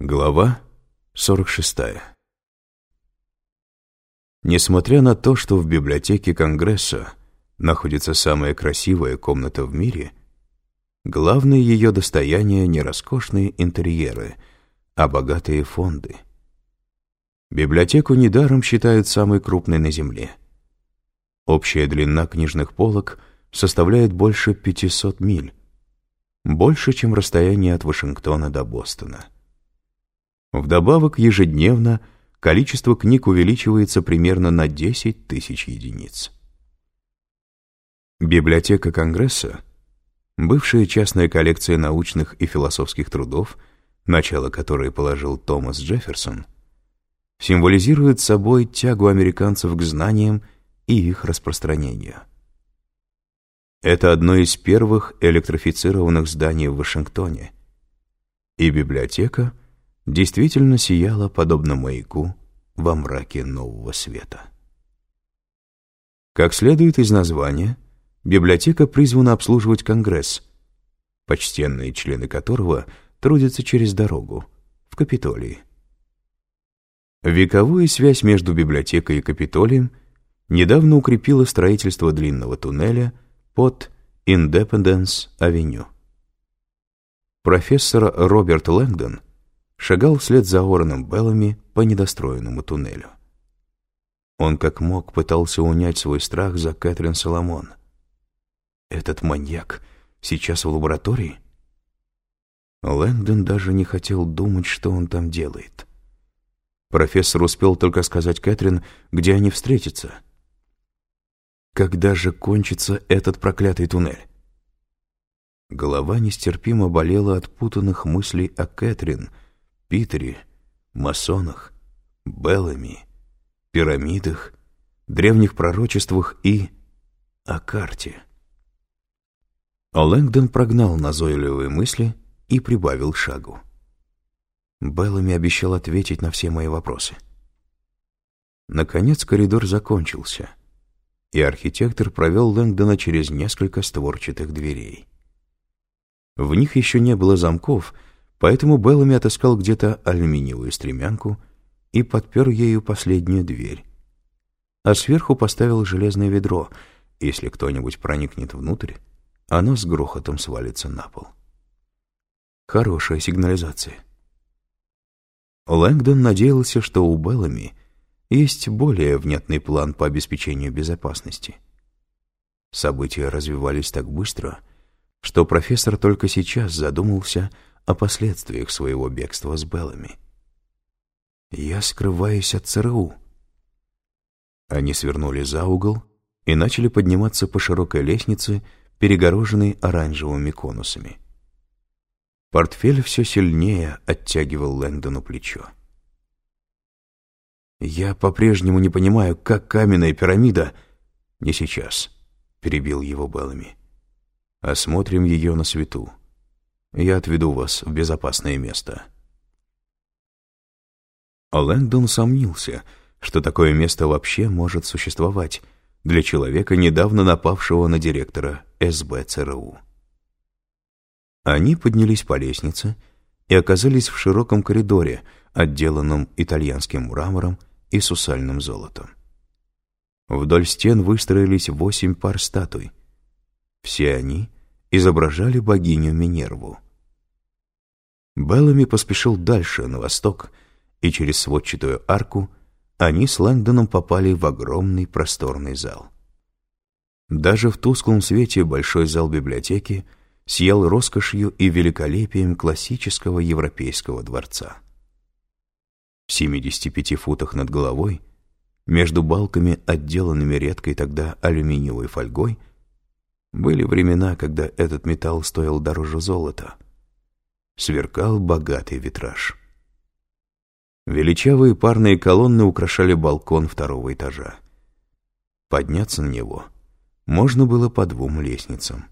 Глава 46 Несмотря на то, что в библиотеке Конгресса находится самая красивая комната в мире, главное ее достояние не роскошные интерьеры, а богатые фонды. Библиотеку недаром считают самой крупной на Земле. Общая длина книжных полок составляет больше 500 миль, больше, чем расстояние от Вашингтона до Бостона. Вдобавок, ежедневно количество книг увеличивается примерно на 10 тысяч единиц. Библиотека Конгресса, бывшая частная коллекция научных и философских трудов, начало которой положил Томас Джефферсон, символизирует собой тягу американцев к знаниям и их распространению. Это одно из первых электрифицированных зданий в Вашингтоне, и библиотека — действительно сияла, подобно маяку, во мраке нового света. Как следует из названия, библиотека призвана обслуживать Конгресс, почтенные члены которого трудятся через дорогу, в Капитолии. Вековую связь между библиотекой и Капитолием недавно укрепило строительство длинного туннеля под Индепенденс-авеню. Профессор Роберт Лэнгдон шагал вслед за Ороном Беллами по недостроенному туннелю. Он как мог пытался унять свой страх за Кэтрин Соломон. Этот маньяк сейчас в лаборатории? Лэнгдон даже не хотел думать, что он там делает. Профессор успел только сказать Кэтрин, где они встретятся. Когда же кончится этот проклятый туннель? Голова нестерпимо болела от путанных мыслей о Кэтрин — Питере, масонах, Беллами, пирамидах, древних пророчествах и о карте. Лэнгдон прогнал назойливые мысли и прибавил шагу. Беллами обещал ответить на все мои вопросы. Наконец коридор закончился, и архитектор провел Лэнгдона через несколько створчатых дверей. В них еще не было замков, Поэтому Беллами отыскал где-то алюминиевую стремянку и подпер ею последнюю дверь. А сверху поставил железное ведро. Если кто-нибудь проникнет внутрь, оно с грохотом свалится на пол. Хорошая сигнализация. Лэнгдон надеялся, что у Беллами есть более внятный план по обеспечению безопасности. События развивались так быстро, что профессор только сейчас задумался о последствиях своего бегства с Беллами. «Я скрываюсь от ЦРУ». Они свернули за угол и начали подниматься по широкой лестнице, перегороженной оранжевыми конусами. Портфель все сильнее оттягивал Лэнгдону плечо. «Я по-прежнему не понимаю, как каменная пирамида...» «Не сейчас», — перебил его Беллами. «Осмотрим ее на свету. Я отведу вас в безопасное место». Лэнгдон сомнился, что такое место вообще может существовать для человека, недавно напавшего на директора СБ ЦРУ. Они поднялись по лестнице и оказались в широком коридоре, отделанном итальянским мрамором и сусальным золотом. Вдоль стен выстроились восемь пар статуй. Все они изображали богиню Минерву. Беллами поспешил дальше, на восток, и через сводчатую арку они с Лэнгдоном попали в огромный просторный зал. Даже в тусклом свете большой зал библиотеки сиял роскошью и великолепием классического европейского дворца. В 75 футах над головой, между балками, отделанными редкой тогда алюминиевой фольгой, были времена, когда этот металл стоил дороже золота — сверкал богатый витраж. Величавые парные колонны украшали балкон второго этажа. Подняться на него можно было по двум лестницам.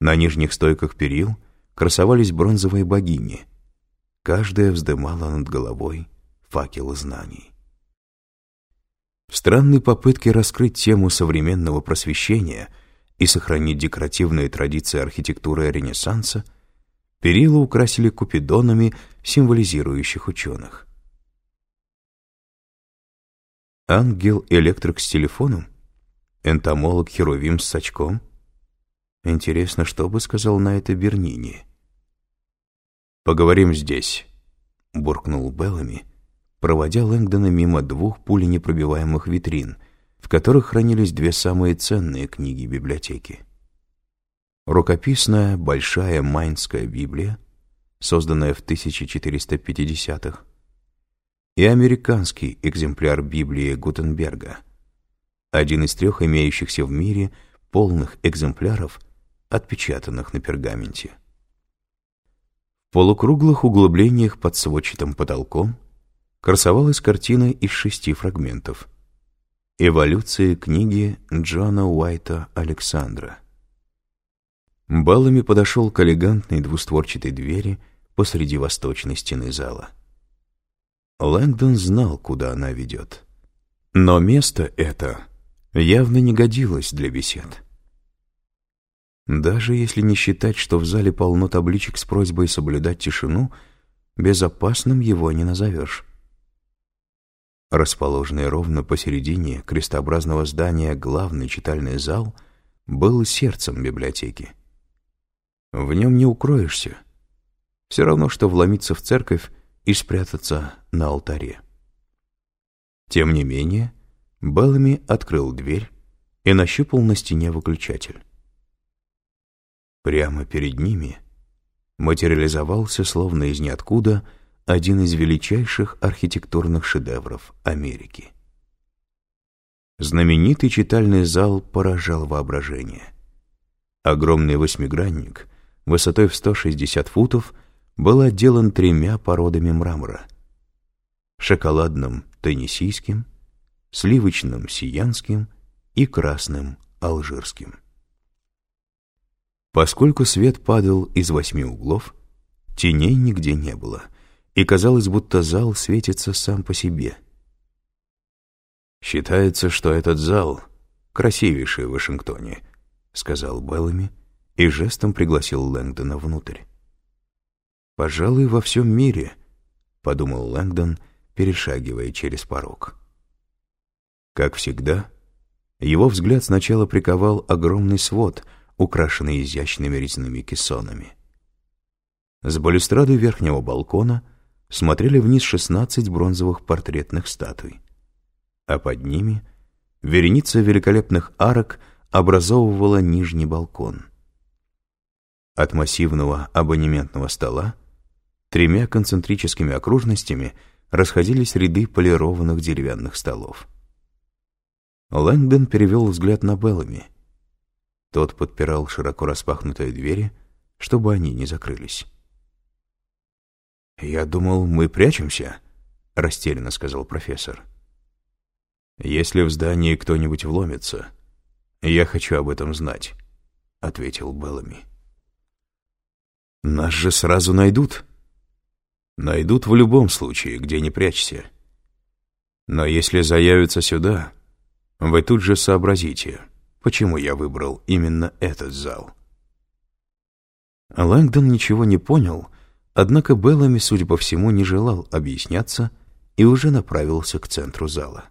На нижних стойках перил красовались бронзовые богини. Каждая вздымала над головой факел знаний. В странной попытке раскрыть тему современного просвещения и сохранить декоративные традиции архитектуры Ренессанса – Перила украсили купидонами символизирующих ученых. Ангел-электрик с телефоном? Энтомолог-херувим с очком? Интересно, что бы сказал на это Бернини? «Поговорим здесь», — буркнул Беллами, проводя Лэнгдона мимо двух пуленепробиваемых витрин, в которых хранились две самые ценные книги библиотеки. Рукописная Большая Майнская Библия, созданная в 1450-х, и американский экземпляр Библии Гутенберга, один из трех имеющихся в мире полных экземпляров, отпечатанных на пергаменте. В полукруглых углублениях под сводчатым потолком красовалась картина из шести фрагментов «Эволюция книги Джона Уайта Александра». Баллами подошел к элегантной двустворчатой двери посреди восточной стены зала. Лэнгдон знал, куда она ведет. Но место это явно не годилось для бесед. Даже если не считать, что в зале полно табличек с просьбой соблюдать тишину, безопасным его не назовешь. Расположенный ровно посередине крестообразного здания главный читальный зал был сердцем библиотеки. В нем не укроешься. Все равно, что вломиться в церковь и спрятаться на алтаре. Тем не менее, Беллами открыл дверь и нащупал на стене выключатель. Прямо перед ними материализовался, словно из ниоткуда, один из величайших архитектурных шедевров Америки. Знаменитый читальный зал поражал воображение. Огромный восьмигранник, высотой в 160 футов — был отделан тремя породами мрамора — шоколадным теннисийским, сливочным сиянским и красным алжирским. Поскольку свет падал из восьми углов, теней нигде не было, и казалось, будто зал светится сам по себе. «Считается, что этот зал красивейший в Вашингтоне», — сказал Беллами и жестом пригласил Лэнгдона внутрь. «Пожалуй, во всем мире», — подумал Лэнгдон, перешагивая через порог. Как всегда, его взгляд сначала приковал огромный свод, украшенный изящными резными кессонами. С балюстрады верхнего балкона смотрели вниз шестнадцать бронзовых портретных статуй, а под ними вереница великолепных арок образовывала нижний балкон. От массивного абонементного стола Тремя концентрическими окружностями расходились ряды полированных деревянных столов. Лэнгдон перевел взгляд на Беллами. Тот подпирал широко распахнутые двери, чтобы они не закрылись. «Я думал, мы прячемся», — растерянно сказал профессор. «Если в здании кто-нибудь вломится, я хочу об этом знать», — ответил Беллами. «Нас же сразу найдут», Найдут в любом случае, где не прячься. Но если заявятся сюда, вы тут же сообразите, почему я выбрал именно этот зал. Лэнгдон ничего не понял, однако Беллами, судя по всему, не желал объясняться и уже направился к центру зала.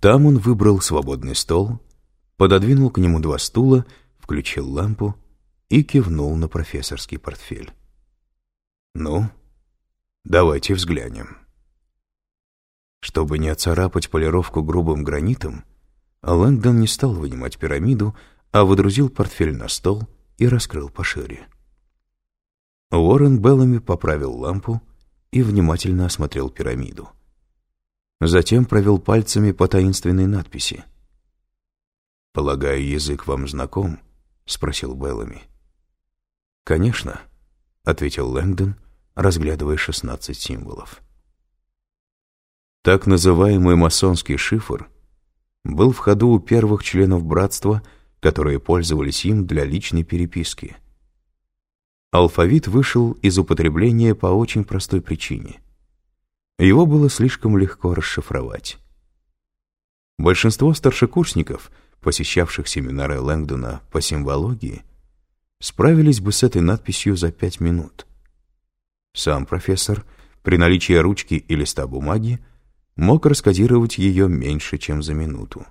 Там он выбрал свободный стол, пододвинул к нему два стула, включил лампу и кивнул на профессорский портфель. Ну, давайте взглянем. Чтобы не оцарапать полировку грубым гранитом, Лэнгдон не стал вынимать пирамиду, а выдрузил портфель на стол и раскрыл пошире. Уоррен Беллами поправил лампу и внимательно осмотрел пирамиду. Затем провел пальцами по таинственной надписи. «Полагаю, язык вам знаком?» — спросил Беллами. «Конечно», — ответил Лэнгдон разглядывая шестнадцать символов. Так называемый масонский шифр был в ходу у первых членов братства, которые пользовались им для личной переписки. Алфавит вышел из употребления по очень простой причине. Его было слишком легко расшифровать. Большинство старшекурсников, посещавших семинары Лэнгдона по символогии, справились бы с этой надписью за пять минут – Сам профессор, при наличии ручки и листа бумаги, мог раскодировать ее меньше, чем за минуту.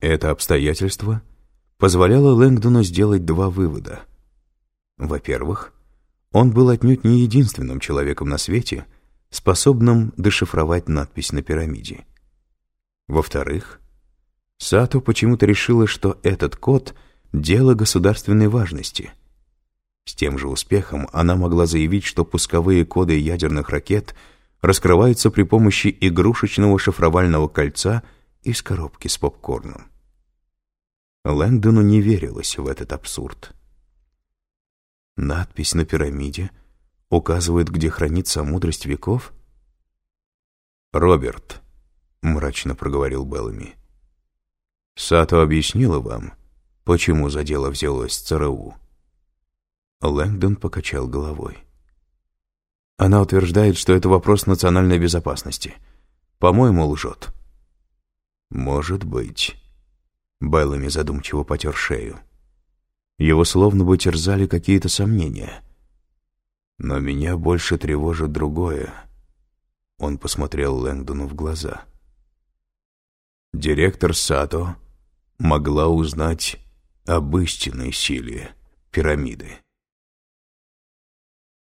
Это обстоятельство позволяло Лэнгдону сделать два вывода. Во-первых, он был отнюдь не единственным человеком на свете, способным дешифровать надпись на пирамиде. Во-вторых, Сато почему-то решила, что этот код — дело государственной важности. С тем же успехом она могла заявить, что пусковые коды ядерных ракет раскрываются при помощи игрушечного шифровального кольца из коробки с попкорном. Лэндону не верилось в этот абсурд. Надпись на пирамиде указывает, где хранится мудрость веков? «Роберт», — мрачно проговорил Беллами, — «Сато объяснила вам, почему за дело взялось ЦРУ?» Лэнгдон покачал головой. Она утверждает, что это вопрос национальной безопасности. По-моему, лжет. «Может быть». Беллами задумчиво потер шею. Его словно бы терзали какие-то сомнения. Но меня больше тревожит другое. Он посмотрел Лэнгдону в глаза. Директор Сато могла узнать об истинной силе пирамиды.